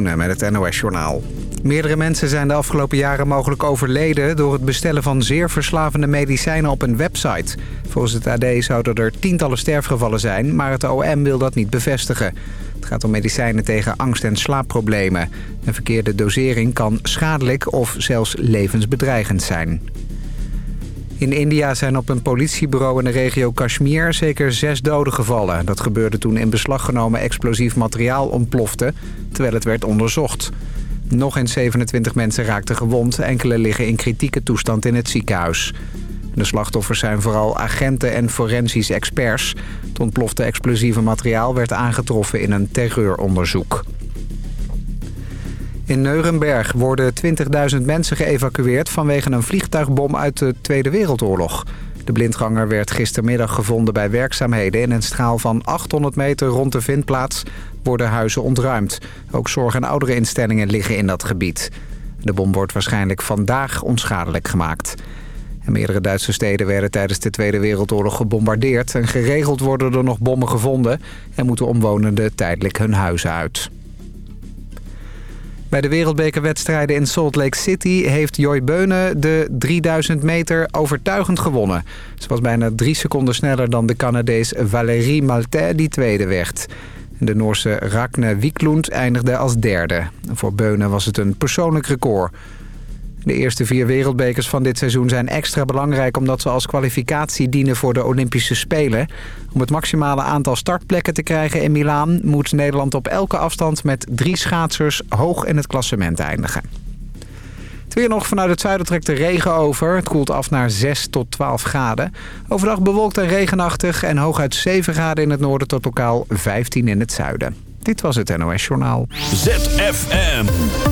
Met het NOS-journaal. Meerdere mensen zijn de afgelopen jaren mogelijk overleden... door het bestellen van zeer verslavende medicijnen op een website. Volgens het AD zouden er tientallen sterfgevallen zijn... maar het OM wil dat niet bevestigen. Het gaat om medicijnen tegen angst- en slaapproblemen. Een verkeerde dosering kan schadelijk of zelfs levensbedreigend zijn. In India zijn op een politiebureau in de regio Kashmir zeker zes doden gevallen. Dat gebeurde toen in beslag genomen explosief materiaal ontplofte, terwijl het werd onderzocht. Nog eens 27 mensen raakten gewond, enkele liggen in kritieke toestand in het ziekenhuis. De slachtoffers zijn vooral agenten en forensische experts. Het ontplofte explosieve materiaal werd aangetroffen in een terreuronderzoek. In Neurenberg worden 20.000 mensen geëvacueerd vanwege een vliegtuigbom uit de Tweede Wereldoorlog. De blindganger werd gistermiddag gevonden bij werkzaamheden. In een straal van 800 meter rond de vindplaats worden huizen ontruimd. Ook zorg- en oudereninstellingen liggen in dat gebied. De bom wordt waarschijnlijk vandaag onschadelijk gemaakt. En meerdere Duitse steden werden tijdens de Tweede Wereldoorlog gebombardeerd. En geregeld worden er nog bommen gevonden en moeten omwonenden tijdelijk hun huizen uit. Bij de wereldbekerwedstrijden in Salt Lake City heeft Joy Beunen de 3000 meter overtuigend gewonnen. Ze was bijna drie seconden sneller dan de Canadees Valérie Maltais die tweede werd. De Noorse Ragne Wiklund eindigde als derde. Voor Beunen was het een persoonlijk record. De eerste vier wereldbekers van dit seizoen zijn extra belangrijk... omdat ze als kwalificatie dienen voor de Olympische Spelen. Om het maximale aantal startplekken te krijgen in Milaan... moet Nederland op elke afstand met drie schaatsers hoog in het klassement eindigen. Het weer nog vanuit het zuiden trekt de regen over. Het koelt af naar 6 tot 12 graden. Overdag bewolkt en regenachtig en hooguit 7 graden in het noorden tot lokaal 15 in het zuiden. Dit was het NOS Journaal. ZFM.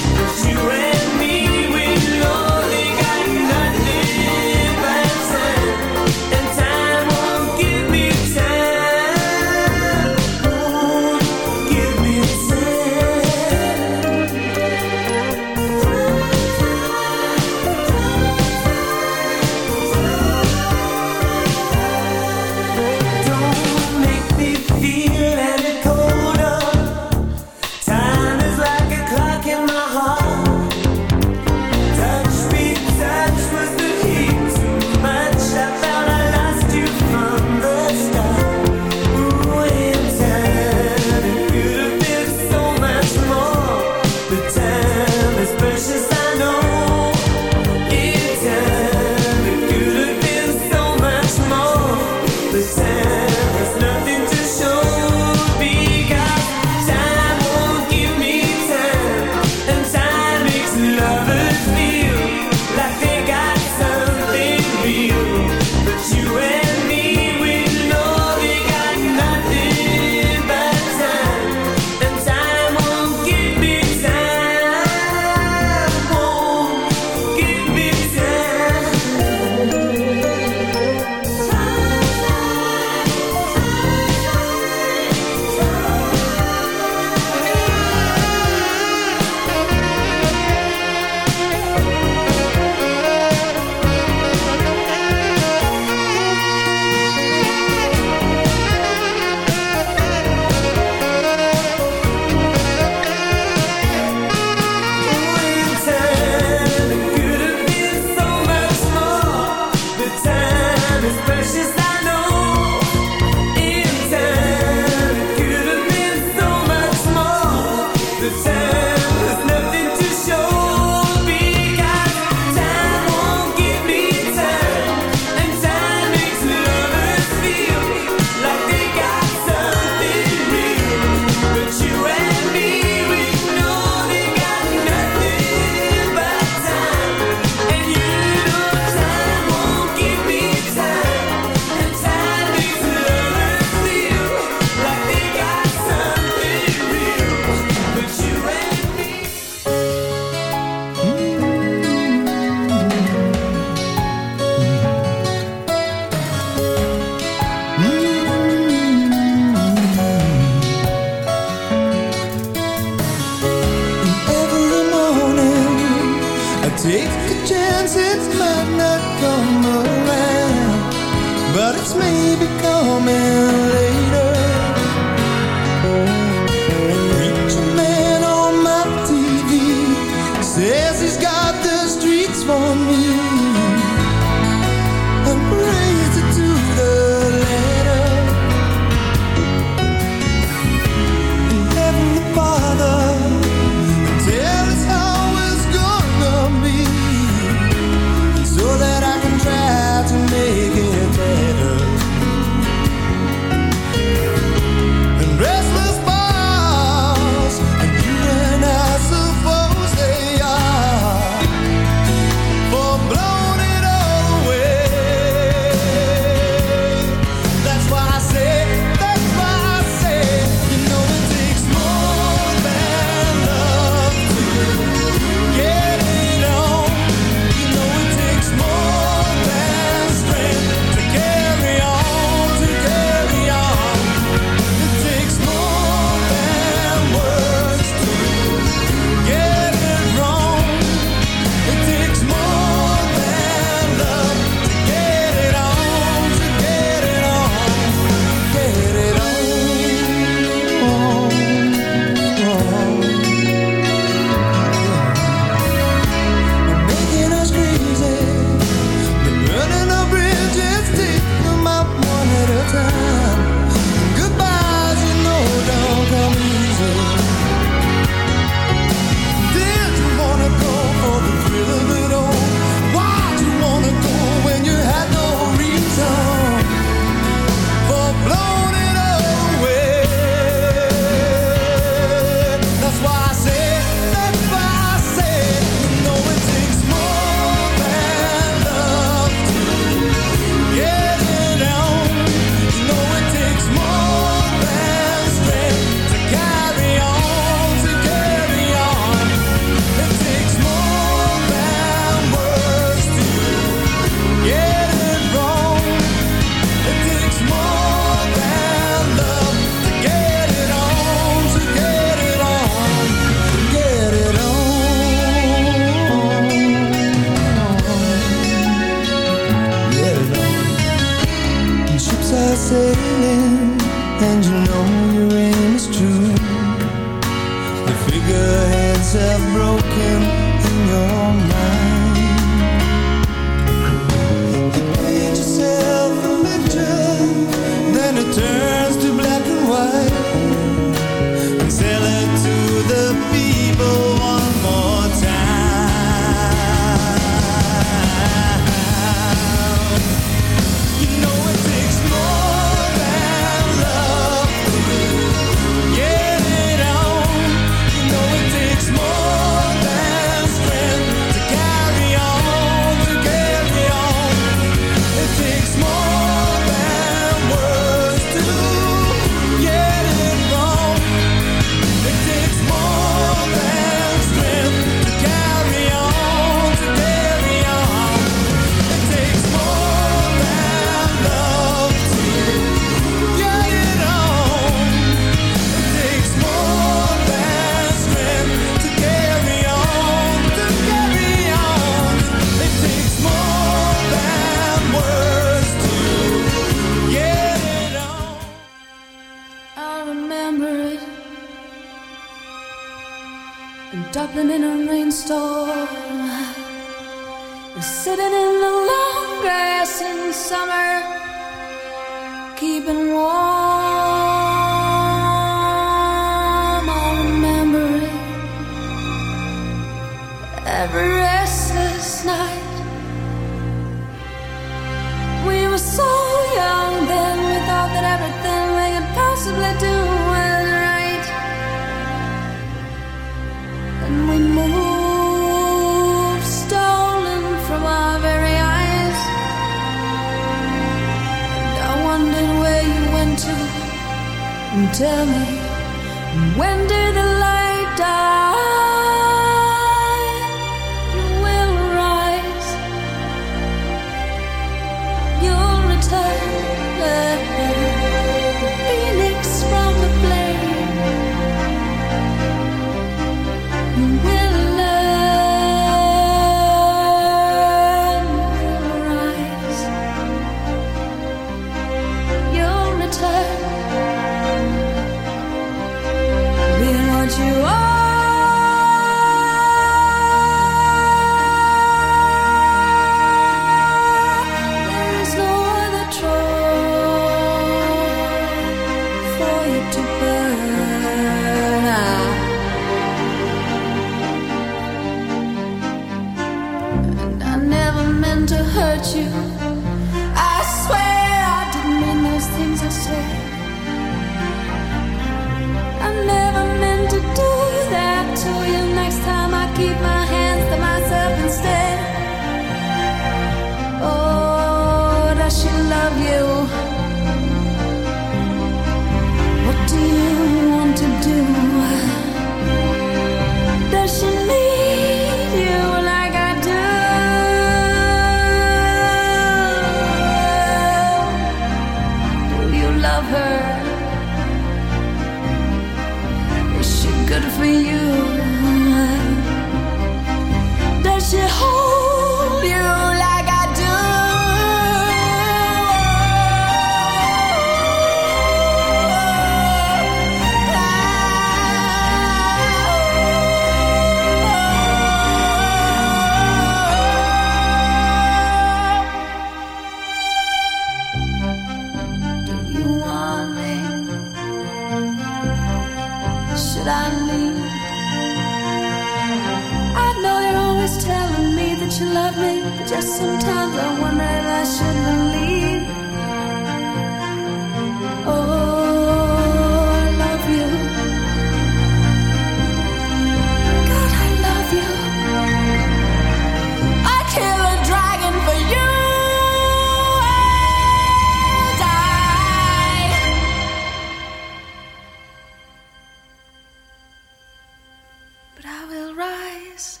But I will rise.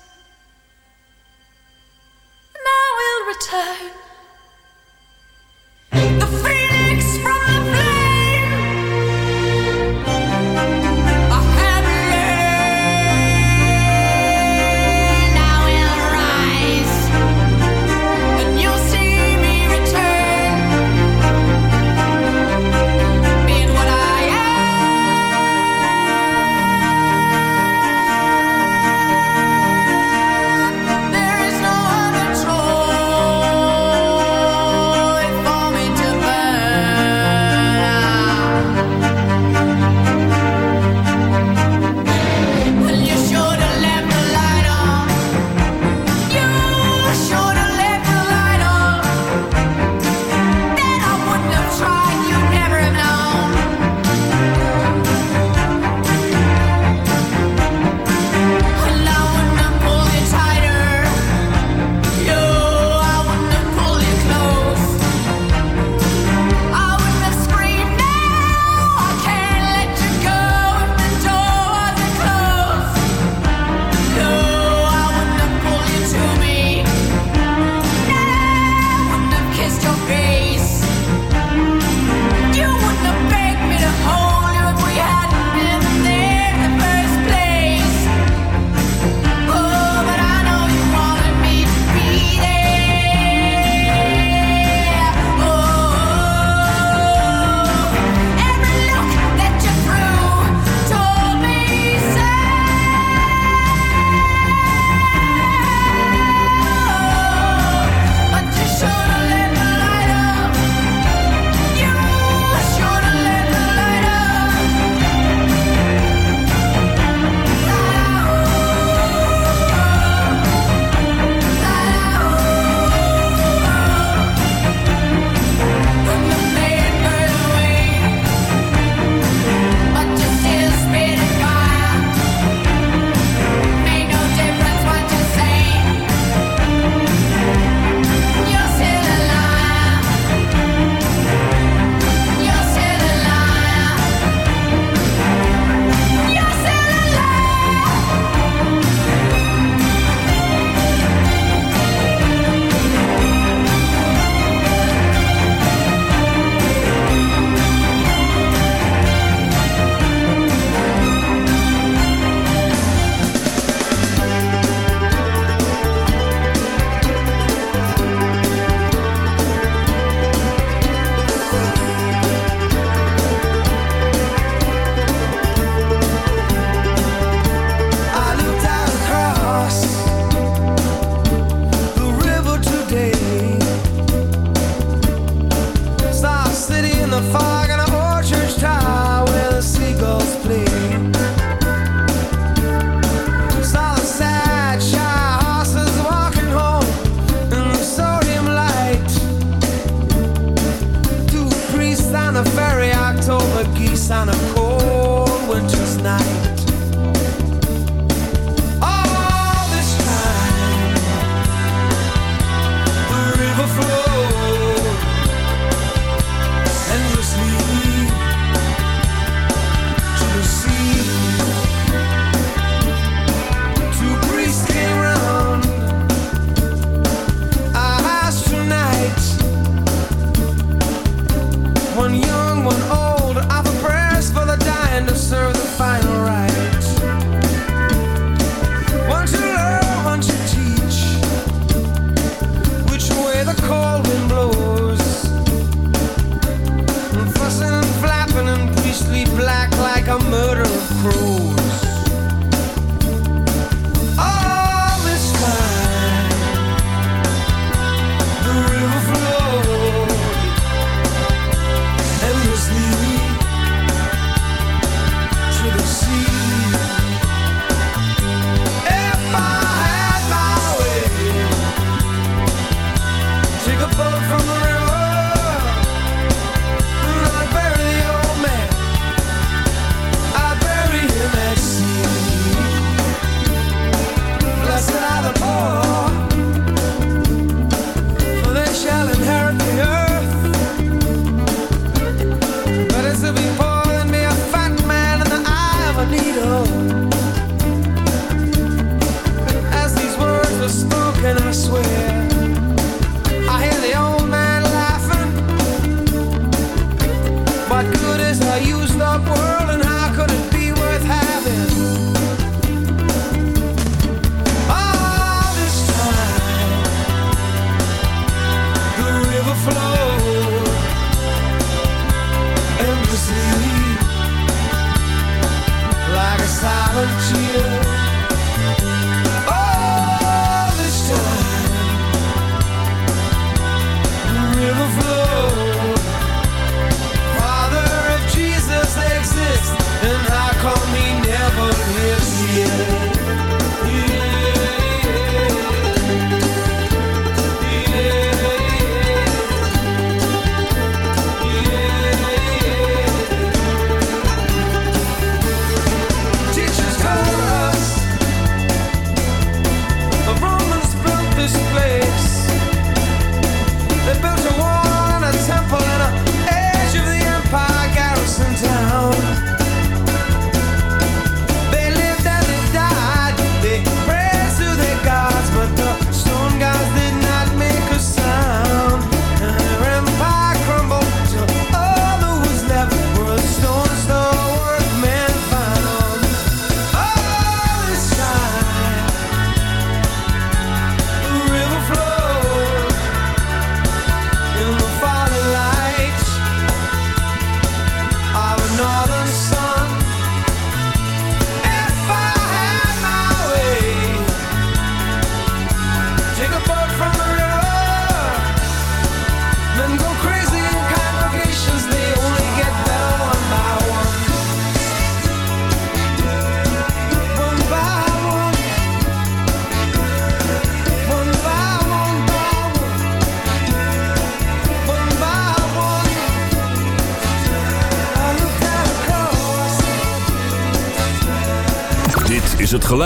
And I will return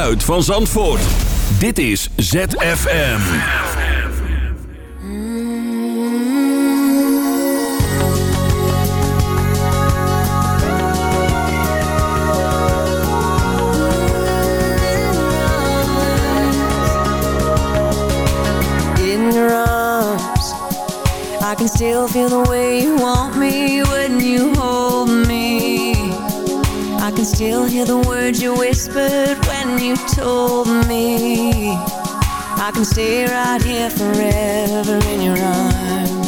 geluid van Zandvoort. Dit is ZFM. In your arms, I can still feel the way you want me when you hold still hear the words you whispered when you told me. I can stay right here forever in your arms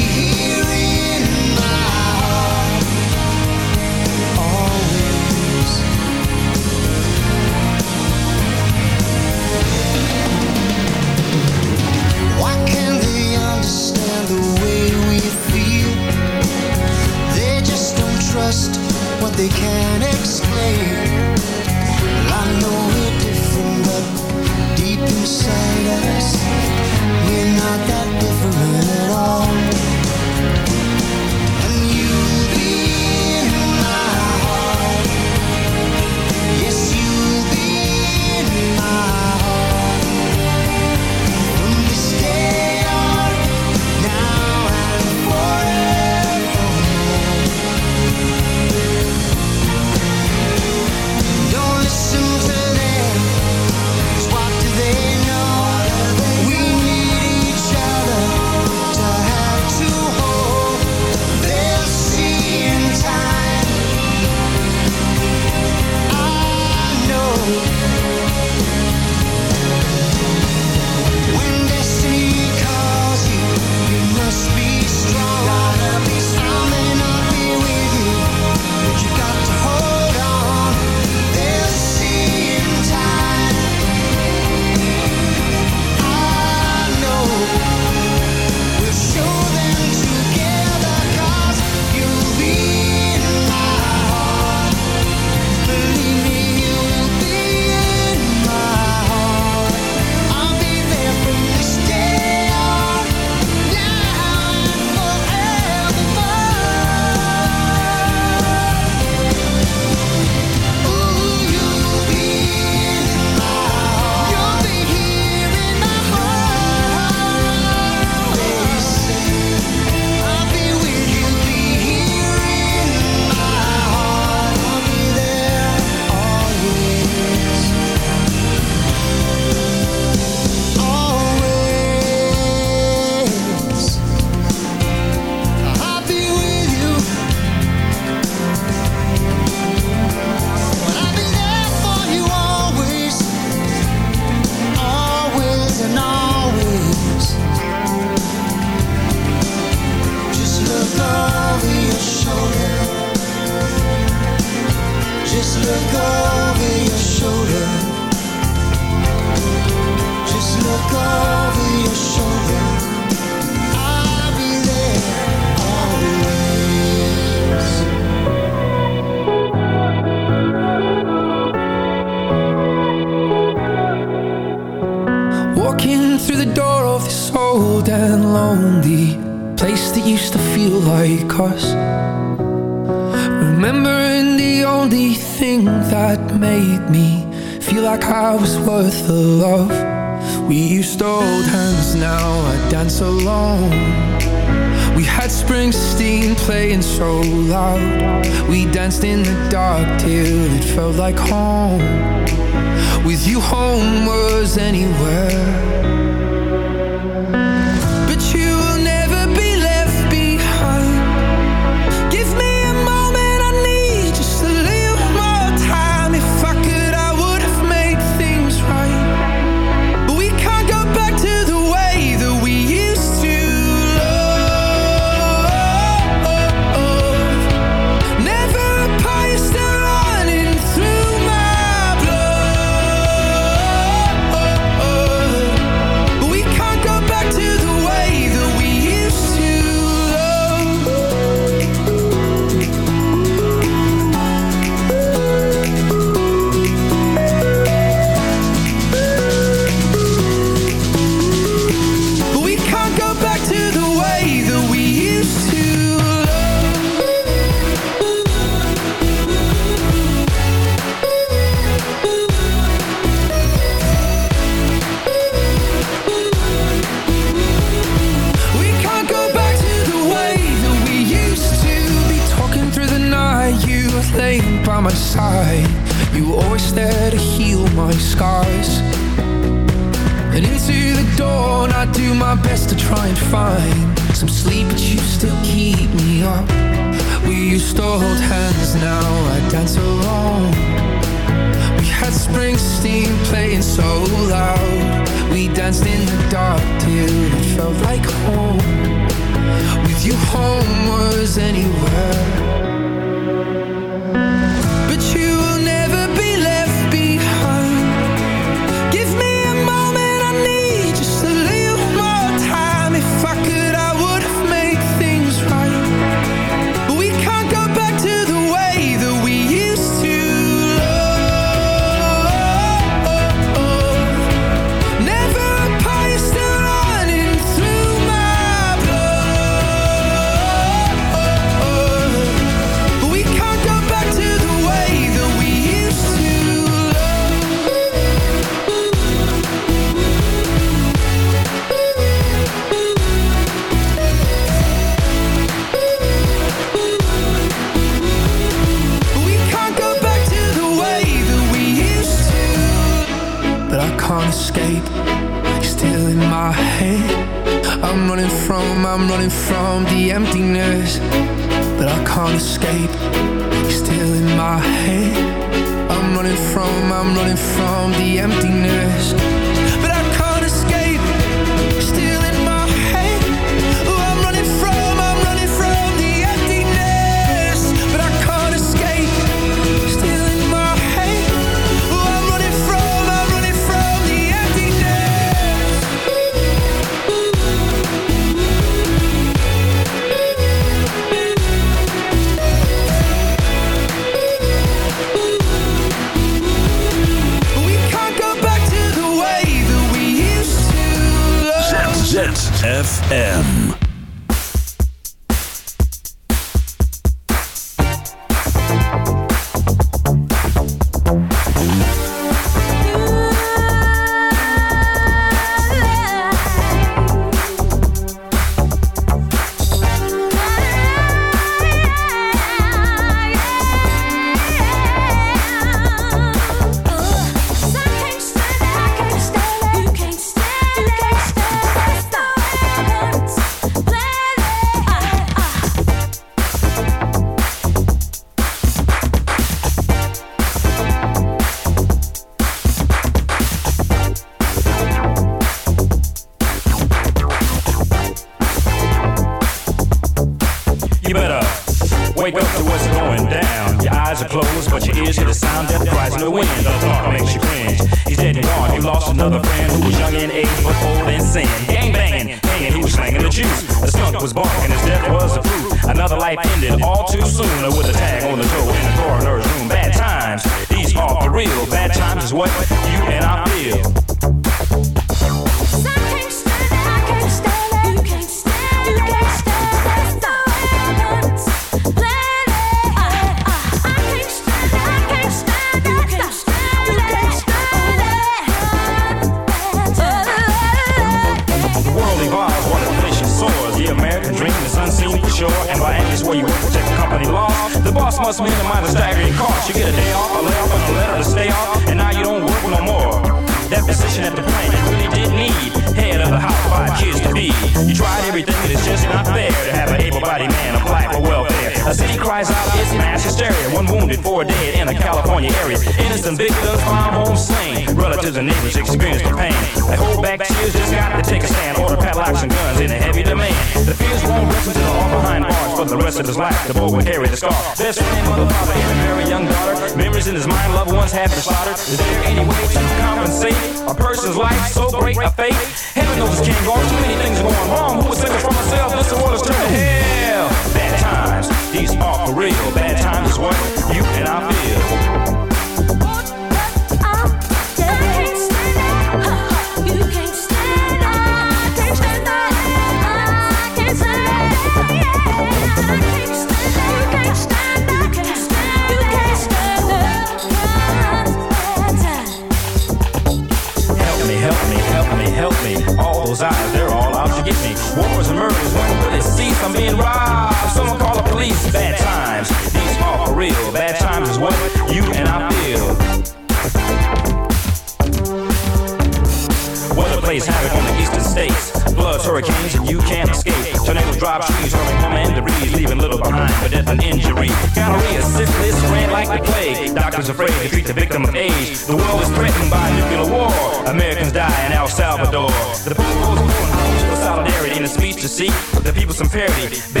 some parity.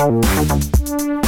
I